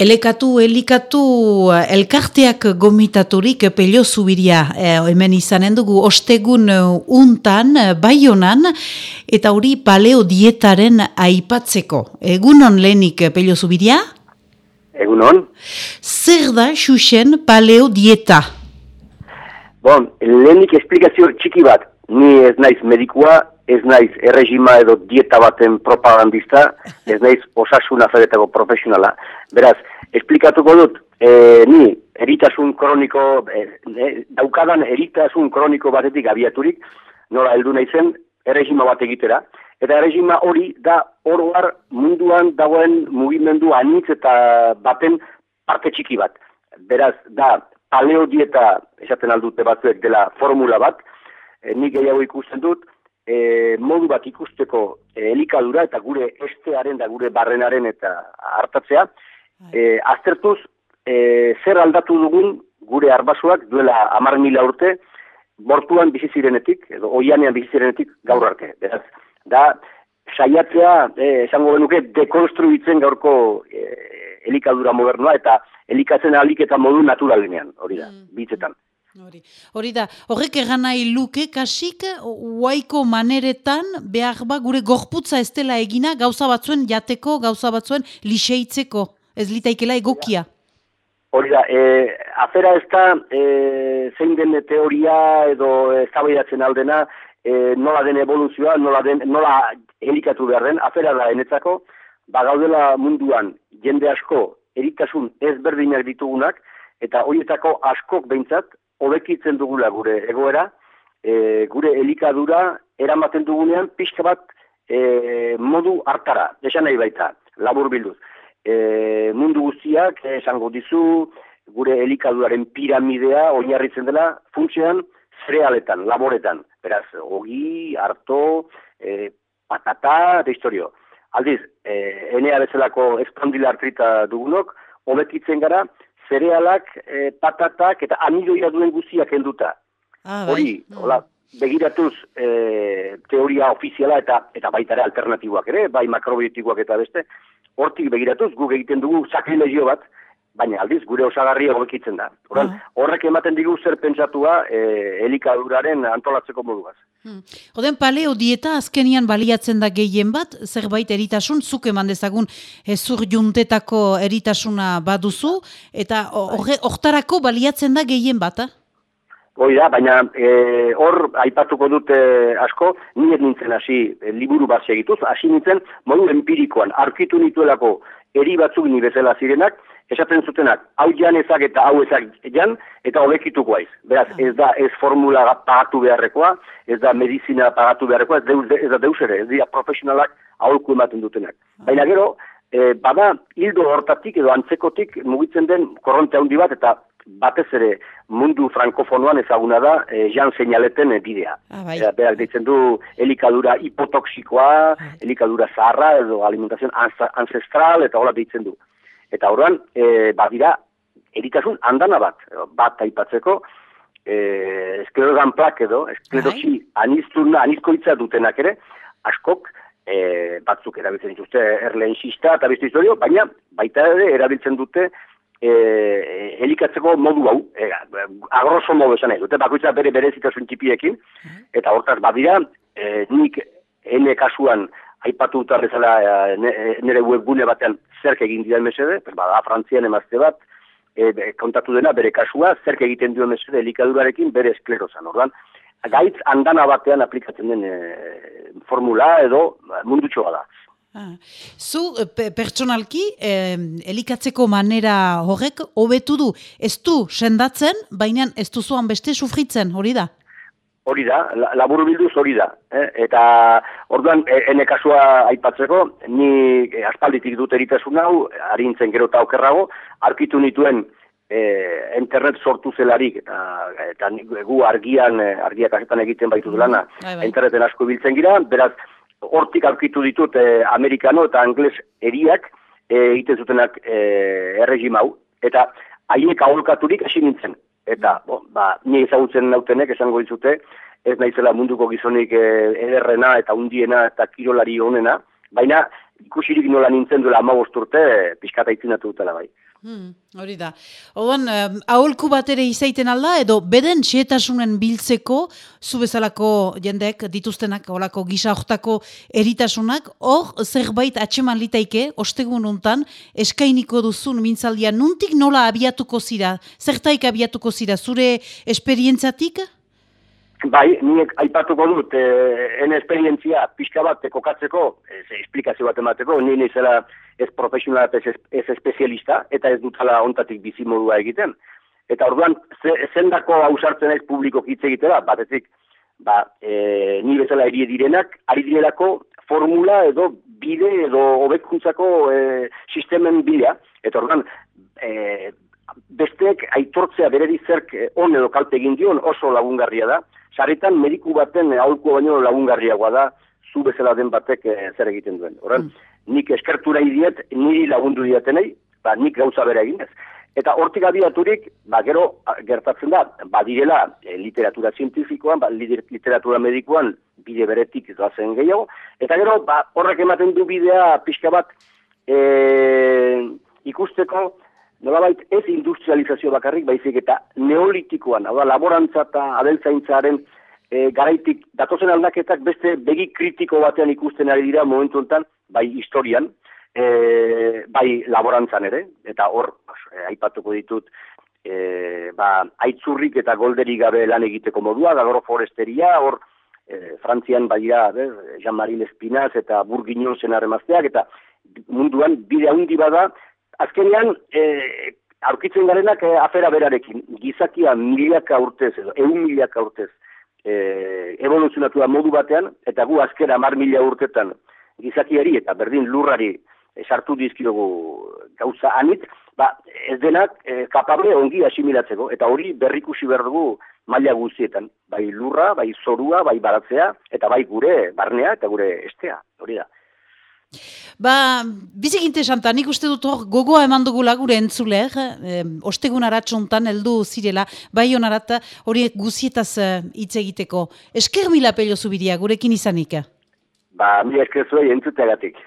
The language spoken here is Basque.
Elekatu, elikatu, elkarteak gomitaturik pelio zubiria e, hemen izanen dugu ostegun untan, bai honan, eta hori paleo dietaren aipatzeko. Egunon lehenik pelio zubiria? Egunon. Zer da, xuxen, paleo dieta? Bon, lehenik esplikazio txiki bat, ni ez naiz medikua, ez naiz erregima edo dieta baten propagandista, ez naiz osasuna fedetako profesionala. Beraz, esplikatuko dut, e, ni eritasun kroniko, e, e, daukadan eritasun kroniko batetik abiaturik, nola heldu naizen, erregima bat egitera. Eta erregima hori da oroar munduan dagoen mugimendu anitz eta baten parte txiki bat. Beraz, da paleo dieta esaten aldute batzuek dela formula bat, e, nik gehiago ikusten dut, e, modu bat ikusteko e, elikadura eta gure estearen da gure barrenaren eta hartatzea, bai. e, aztertuz e, zer aldatu dugun gure arbasuak duela amar mila urte, bortuan bizizirenetik, edo oianean bizizirenetik gaur arte. Beraz, da, saiatzea, e, esango benuke, dekonstruitzen gaurko e, elikadura modernoa eta elikatzen alik eta modu naturalenean, hori da, mm. bitzetan. Hori. Hori da, horrek egan nahi luke, kasik, uaiko maneretan, behar ba, gure gorputza ez dela egina, gauza batzuen jateko, gauza batzuen liseitzeko, ez litaikela egokia. Hori da, e, afera ez da, e, zein den teoria edo eztabaidatzen aldena, e, nola den evoluzioa, nola, den, nola helikatu behar den, afera da enetzako, ba gaudela munduan jende asko eritasun ezberdinak ditugunak, eta horietako askok behintzat, hobekitzen dugula gure egoera, e, gure elikadura eramaten dugunean pixka bat e, modu hartara, esan nahi baita, labur bilduz. E, mundu guztiak esango dizu gure elikaduraren piramidea oinarritzen dela funtzioan zerealetan, laboretan. Beraz, ogi, harto, e, patata, eta historio. Aldiz, e, enea bezalako espondilartrita dugunok, hobekitzen gara, zerealak, e, patatak eta amidoia duen guziak enduta. Ah, bai. Hori, mm. hola, begiratuz e, teoria ofiziala eta eta baita ere alternatiboak ere, bai makrobiotikoak eta beste, hortik begiratuz guk egiten dugu sakrilegio bat, baina aldiz gure osagarria hobekitzen da. Horan, ah. Horrek ematen digu zer pentsatua e, elikaduraren antolatzeko moduaz. Hmm. Oden paleo dieta azkenian baliatzen da gehien bat, zerbait eritasun, zuk eman dezagun ezur juntetako eritasuna baduzu, eta hortarako baliatzen da gehien bat, eh? Hoi da, baina e, hor aipatuko dute asko, nire nintzen hasi e, liburu bat segituz, hasi nintzen modu empirikoan, arkitu nituelako eri batzuk ni bezala zirenak, esaten zutenak, hau jan ezak eta hau ezak jan, eta hobekituko aiz. Beraz, ah. ez da ez formula pagatu beharrekoa, ez da medizina pagatu beharrekoa, ez, deus, ez da deus ere, ez dira profesionalak aholku ematen dutenak. Ah. Baina gero, e, bada hildo hortatik edo antzekotik mugitzen den korronte handi bat, eta batez ere mundu frankofonoan ezaguna da e, jan seinaleten bidea. Ah, bai. berak ditzen du elikadura hipotoxikoa, ah. elikadura zaharra edo alimentazion ancestral, eta hola ditzen du. Eta horrean, e, badira, eritasun handana bat, bat aipatzeko, e, esklerogan plak edo, esklerosi bai. aniztuna, anizkoitza dutenak ere, askok, e, batzuk erabiltzen dituzte erleen sista eta beste historio, baina baita ere erabiltzen dute e, elikatzeko modu hau, e, agroso modu esan nahi dute, bakoitza bere bere zitasun tipiekin, eta hortaz badira, e, nik ene kasuan aipatu dut bezala nire webgune batean zerk egin dira mesede, pues bada Frantzian emazte bat, e, kontatu dena bere kasua, zerk egiten dio mesede elikadurarekin bere esklerozan, ordan. Gaitz andana batean aplikatzen den e, formula edo mundutxoa da. Ah. Zu pe, pertsonalki elikatzeko manera horrek hobetu du, ez du sendatzen, baina ez duzuan beste sufritzen, hori da? Hori da, laburu bilduz hori da. Eh? Eta orduan, e, ene kasua aipatzeko, ni aspalditik dut eritasun hau, harintzen gero eta okerrago, arkitu nituen e, internet sortu zelarik, eta, eta gu argian, e, argiak azetan egiten baitu dulana, bai, bai. interneten asko biltzen gira, beraz, hortik arkitu ditut e, amerikano eta angles eriak e, egiten zutenak e, erregim hau, eta haiek aholkaturik hasi nintzen eta bo, ba, ni ezagutzen nautenek esango dizute, ez naizela munduko gizonik e, ederrena eta undiena eta kirolari honena, baina ikusirik nola nintzen duela ama urte, pixkata itzinatu dutela bai. Hmm, hori da. Odan, um, aholku bat ere izaiten alda, edo beden txetasunen biltzeko, zu bezalako jendek dituztenak, holako gisa hortako eritasunak, hor zerbait atxeman litaike, ostegun untan, eskainiko duzun mintzaldia, nuntik nola abiatuko zira? Zertaik abiatuko zira? Zure esperientzatik? Bai, niek aipatuko dut, eh, en esperientzia pixka bat kokatzeko, ez esplikazio bat emateko, ni nizela ez profesionala ez, ez espezialista, eta ez dutala ontatik bizimodua egiten. Eta orduan, ze, zendako hausartzen ez publiko hitz egitera, batetik, ba, e, ni bezala erie direnak, ari direlako formula edo bide edo hobekuntzako e, sistemen bila. Eta orduan, e, besteek aitortzea bere dizerk on edo kalte egin dion oso lagungarria da, saretan mediku baten aholko baino lagungarriagoa da zu bezala den batek e, zer egiten duen. Horan, mm. nik eskertura idiet, niri lagundu diatenei, ba, nik gauza bere eginez. Eta hortik abiaturik, ba, gero gertatzen da, badirela e, literatura zientifikoan, ba, literatura medikoan bide beretik doazen gehiago, eta gero ba, horrek ematen du bidea pixka bat e, ikusteko, nolabait ez industrializazio bakarrik, baizik eta neolitikoan, hau da, laborantza eta abeltzaintzaren e, garaitik datozen aldaketak beste begi kritiko batean ikusten ari dira momentu enten, bai historian, e, bai laborantzan ere, eta hor, e, aipatuko ditut, e, ba, aitzurrik eta golderi gabe lan egiteko modua, da foresteria, hor, e, Frantzian bai Jean-Marie Espinaz eta Burginon zenaremazteak, eta munduan bide handi bada, azkenean, e, aurkitzen garenak e, afera berarekin, gizakia milaka urtez, edo, egun milaka urtez, e, evoluzionatu da modu batean, eta gu azkera mar mila urtetan gizakiari eta berdin lurrari sartu dizkirogu gauza anit, ba, ez denak e, kapable ongi asimilatzeko, eta hori berrikusi behar dugu maila guztietan, bai lurra, bai zorua, bai baratzea, eta bai gure barnea eta gure estea, hori da. Ba, bizik interesanta, nik uste dut hor gogoa eman dugu lagure entzuler, eh, ostegun aratxontan heldu zirela, bai honarat hori guzietaz eh, hitz egiteko. Esker mila pelio zubiria, gurekin izanik? Ba, mi esker zuei entzuteagatik.